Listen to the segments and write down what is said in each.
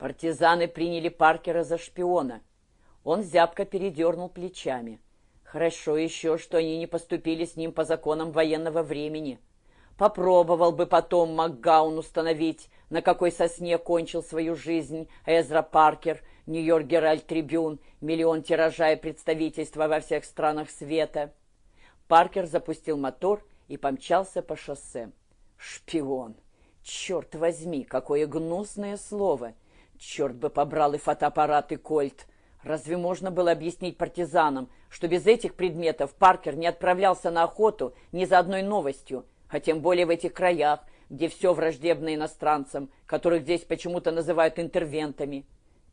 Партизаны приняли Паркера за шпиона. Он зябко передернул плечами. Хорошо еще, что они не поступили с ним по законам военного времени. Попробовал бы потом МакГаун установить, на какой сосне кончил свою жизнь Эзра Паркер, Нью-Йорк Геральт Трибюн, миллион тиража и представительства во всех странах света. Паркер запустил мотор и помчался по шоссе. Шпион! Черт возьми, какое гнусное слово! Черт бы побрал и фотоаппарат, и кольт! Разве можно было объяснить партизанам, что без этих предметов Паркер не отправлялся на охоту ни за одной новостью, а тем более в этих краях, где все враждебно иностранцам, которых здесь почему-то называют интервентами?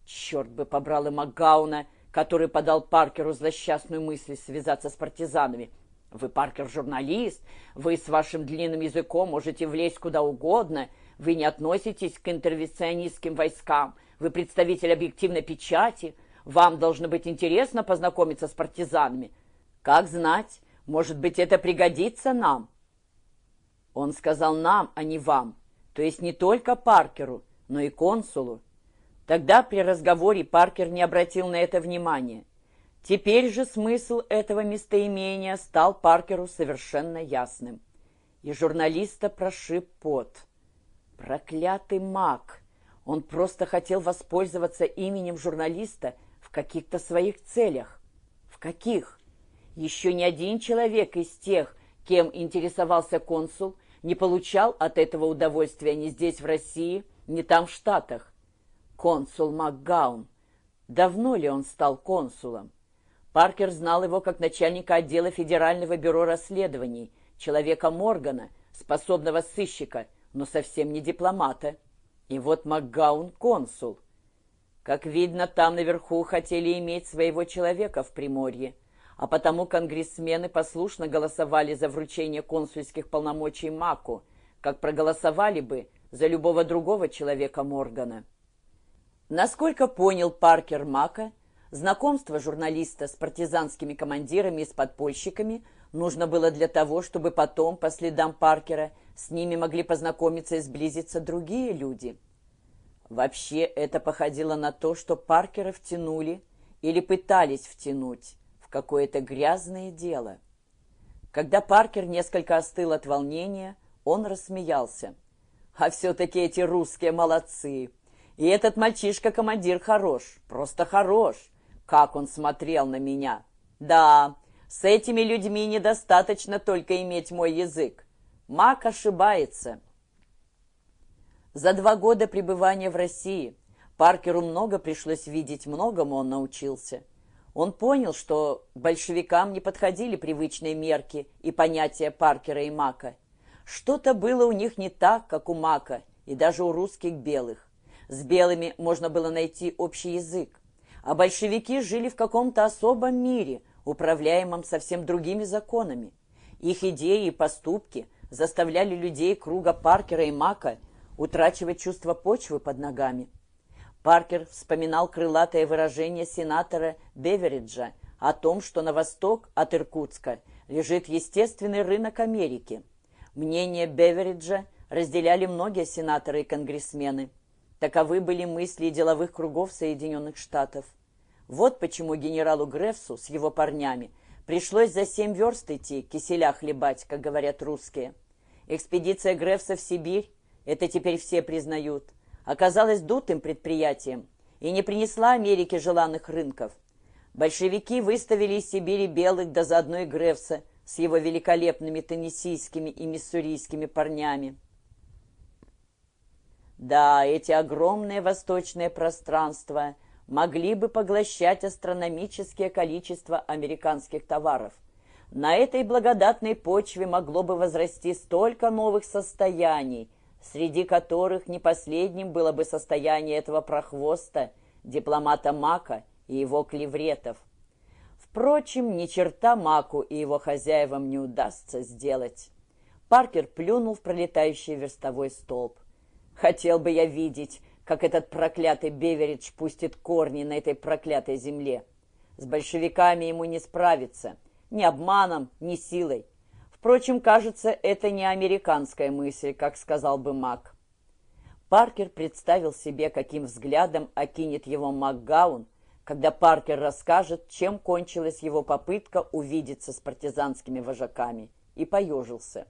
Черт бы побрал и Макгауна, который подал Паркеру злосчастную мысль связаться с партизанами, вы, Паркер, журналист, вы с вашим длинным языком можете влезть куда угодно, вы не относитесь к интервенционистским войскам, вы представитель объективной печати, вам должно быть интересно познакомиться с партизанами. Как знать, может быть, это пригодится нам. Он сказал нам, а не вам, то есть не только Паркеру, но и консулу. Тогда при разговоре Паркер не обратил на это внимания. Теперь же смысл этого местоимения стал Паркеру совершенно ясным. И журналиста прошиб пот. Проклятый маг! Он просто хотел воспользоваться именем журналиста в каких-то своих целях. В каких? Еще ни один человек из тех, кем интересовался консул, не получал от этого удовольствия ни здесь, в России, ни там, в Штатах. Консул МакГаун. Давно ли он стал консулом? Паркер знал его как начальника отдела Федерального бюро расследований, человека Моргана, способного сыщика, но совсем не дипломата. И вот МакГаун — консул. Как видно, там наверху хотели иметь своего человека в Приморье, а потому конгрессмены послушно голосовали за вручение консульских полномочий Маку, как проголосовали бы за любого другого человека Моргана. Насколько понял Паркер Мака, Знакомство журналиста с партизанскими командирами и с подпольщиками нужно было для того, чтобы потом, по следам Паркера, с ними могли познакомиться и сблизиться другие люди. Вообще это походило на то, что Паркера втянули или пытались втянуть в какое-то грязное дело. Когда Паркер несколько остыл от волнения, он рассмеялся. «А все-таки эти русские молодцы! И этот мальчишка-командир хорош, просто хорош!» Как он смотрел на меня! Да, с этими людьми недостаточно только иметь мой язык. Мак ошибается. За два года пребывания в России Паркеру много пришлось видеть, многому он научился. Он понял, что большевикам не подходили привычные мерки и понятия Паркера и Мака. Что-то было у них не так, как у Мака и даже у русских белых. С белыми можно было найти общий язык а большевики жили в каком-то особом мире, управляемом совсем другими законами. Их идеи и поступки заставляли людей круга Паркера и Мака утрачивать чувство почвы под ногами. Паркер вспоминал крылатое выражение сенатора Бевериджа о том, что на восток от Иркутска лежит естественный рынок Америки. Мнение Бевериджа разделяли многие сенаторы и конгрессмены. Таковы были мысли деловых кругов Соединенных Штатов. Вот почему генералу Грефсу с его парнями пришлось за семь верст идти, киселя хлебать, как говорят русские. Экспедиция Грефса в Сибирь, это теперь все признают, оказалась дутым предприятием и не принесла Америке желанных рынков. Большевики выставили из Сибири белых, да заодно и Грефса с его великолепными теннессийскими и миссурийскими парнями. Да, эти огромные восточные пространства – могли бы поглощать астрономическое количество американских товаров. На этой благодатной почве могло бы возрасти столько новых состояний, среди которых не последним было бы состояние этого прохвоста, дипломата Мака и его клевретов. Впрочем, ни черта Маку и его хозяевам не удастся сделать. Паркер плюнул в пролетающий верстовой столб. «Хотел бы я видеть, как этот проклятый Беверидж пустит корни на этой проклятой земле. С большевиками ему не справиться, ни обманом, ни силой. Впрочем, кажется, это не американская мысль, как сказал бы Мак. Паркер представил себе, каким взглядом окинет его МакГаун, когда Паркер расскажет, чем кончилась его попытка увидеться с партизанскими вожаками, и поежился.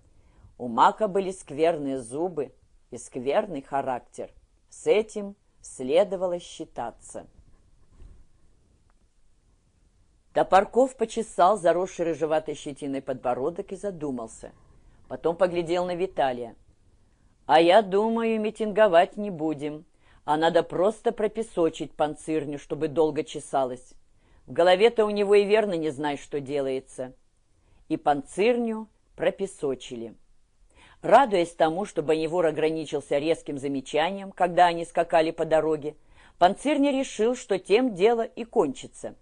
У Мака были скверные зубы и скверный характер. С этим следовало считаться. Топорков почесал заросший рыжеватой щетиной подбородок и задумался. Потом поглядел на Виталия. «А я думаю, митинговать не будем, а надо просто пропесочить панцирню, чтобы долго чесалась. В голове-то у него и верно не знаешь, что делается». И панцирню пропесочили. Радуясь тому, что Бонневор ограничился резким замечанием, когда они скакали по дороге, Панцирня решил, что тем дело и кончится.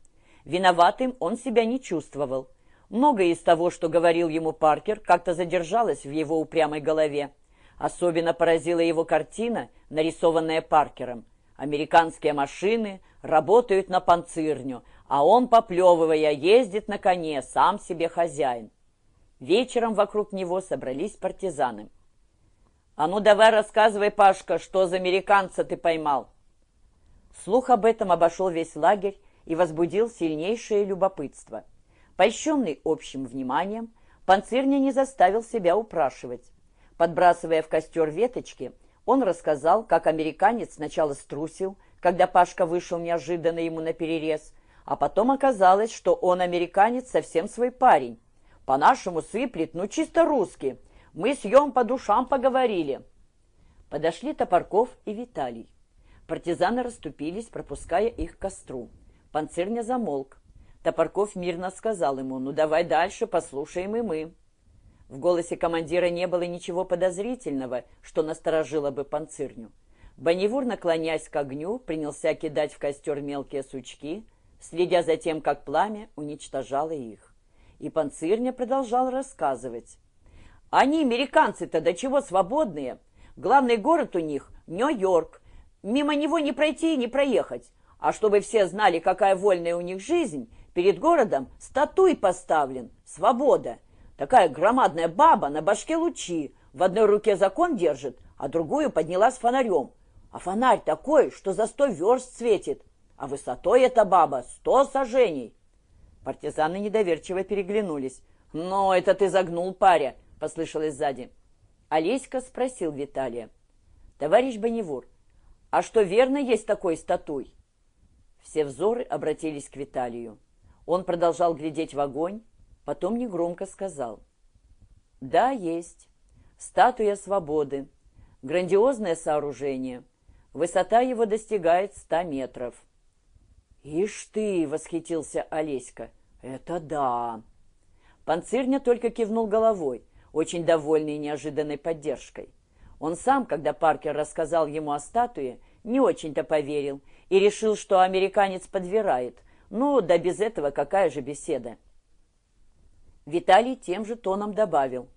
Виноватым он себя не чувствовал. Многое из того, что говорил ему Паркер, как-то задержалось в его упрямой голове. Особенно поразила его картина, нарисованная Паркером. Американские машины работают на панцирню, а он, поплевывая, ездит на коне, сам себе хозяин. Вечером вокруг него собрались партизаны. «А ну давай рассказывай, Пашка, что за американца ты поймал?» Слух об этом обошел весь лагерь и возбудил сильнейшее любопытство. Польщенный общим вниманием, Панцирня не заставил себя упрашивать. Подбрасывая в костер веточки, он рассказал, как американец сначала струсил, когда Пашка вышел неожиданно ему на перерез, а потом оказалось, что он, американец, совсем свой парень. По-нашему сыплет, ну чисто русский. Мы с Йом по душам поговорили. Подошли Топорков и Виталий. Партизаны расступились, пропуская их к костру. Панцирня замолк. Топорков мирно сказал ему, ну давай дальше, послушаем и мы. В голосе командира не было ничего подозрительного, что насторожило бы панцирню. Бонневур, наклоняясь к огню, принялся кидать в костер мелкие сучки, следя за тем, как пламя уничтожало их. И панцирня продолжал рассказывать. «Они, американцы-то, до чего свободные? Главный город у них — Нью-Йорк. Мимо него не пройти и не проехать. А чтобы все знали, какая вольная у них жизнь, перед городом статуй поставлен. Свобода. Такая громадная баба на башке лучи, в одной руке закон держит, а другую подняла с фонарем. А фонарь такой, что за сто верст светит. А высотой эта баба сто сажений. Партизаны недоверчиво переглянулись. «Но это ты загнул, паря!» — послышалось сзади. Олеська спросил Виталия. «Товарищ Бонневур, а что верно есть такой статуй?» Все взоры обратились к Виталию. Он продолжал глядеть в огонь, Потом негромко сказал. «Да, есть. Статуя свободы. Грандиозное сооружение. Высота его достигает ста метров». «Ишь ты!» — восхитился Олеська. «Это да!» Панцирня только кивнул головой, очень довольный неожиданной поддержкой. Он сам, когда Паркер рассказал ему о статуе, не очень-то поверил и решил, что американец подвирает. Ну, да без этого какая же беседа? Виталий тем же тоном добавил.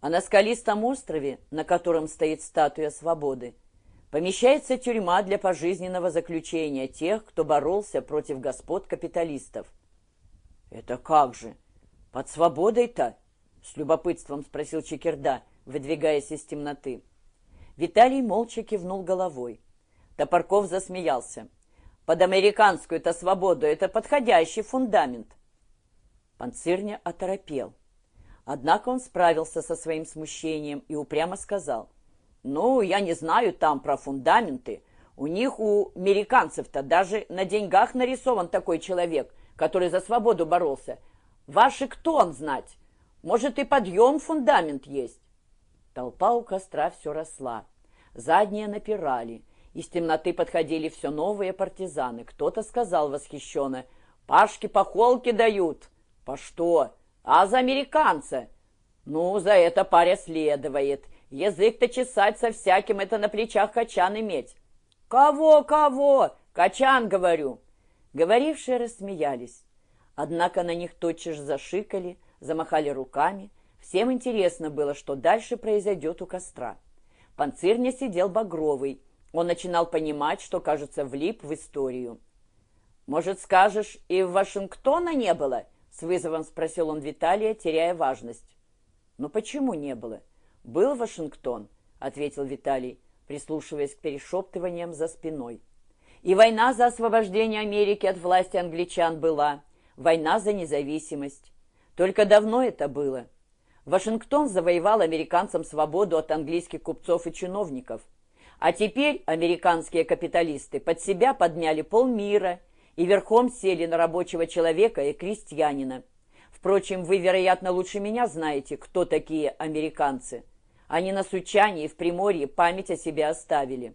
А на скалистом острове, на котором стоит статуя свободы, помещается тюрьма для пожизненного заключения тех, кто боролся против господ капиталистов. «Это как же? Под свободой-то?» — с любопытством спросил Чекерда, выдвигаясь из темноты. Виталий молча кивнул головой. Топорков засмеялся. «Под американскую-то свободу это подходящий фундамент. Панцирня оторопел. Однако он справился со своим смущением и упрямо сказал, «Ну, я не знаю там про фундаменты. У них, у американцев-то, даже на деньгах нарисован такой человек, который за свободу боролся. Вашингтон знать. Может, и подъем фундамент есть». Толпа у костра все росла. Задние напирали. Из темноты подходили все новые партизаны. Кто-то сказал восхищенно, «Пашки по холке дают». «По что? А за американца?» «Ну, за это паря следует. Язык-то чесать со всяким, это на плечах качан иметь». «Кого, кого? Качан, говорю!» Говорившие рассмеялись. Однако на них тотчас зашикали, замахали руками. Всем интересно было, что дальше произойдет у костра. Панцирня сидел багровый. Он начинал понимать, что, кажется, влип в историю. «Может, скажешь, и в Вашингтона не было?» С вызовом спросил он Виталия, теряя важность. «Но почему не было?» «Был Вашингтон», — ответил Виталий. прислушиваясь к перешептываниям за спиной. И война за освобождение Америки от власти англичан была, война за независимость. Только давно это было. Вашингтон завоевал американцам свободу от английских купцов и чиновников. А теперь американские капиталисты под себя подмяли полмира и верхом сели на рабочего человека и крестьянина. Впрочем, вы, вероятно, лучше меня знаете, кто такие американцы. Они на Сучане и в Приморье память о себе оставили.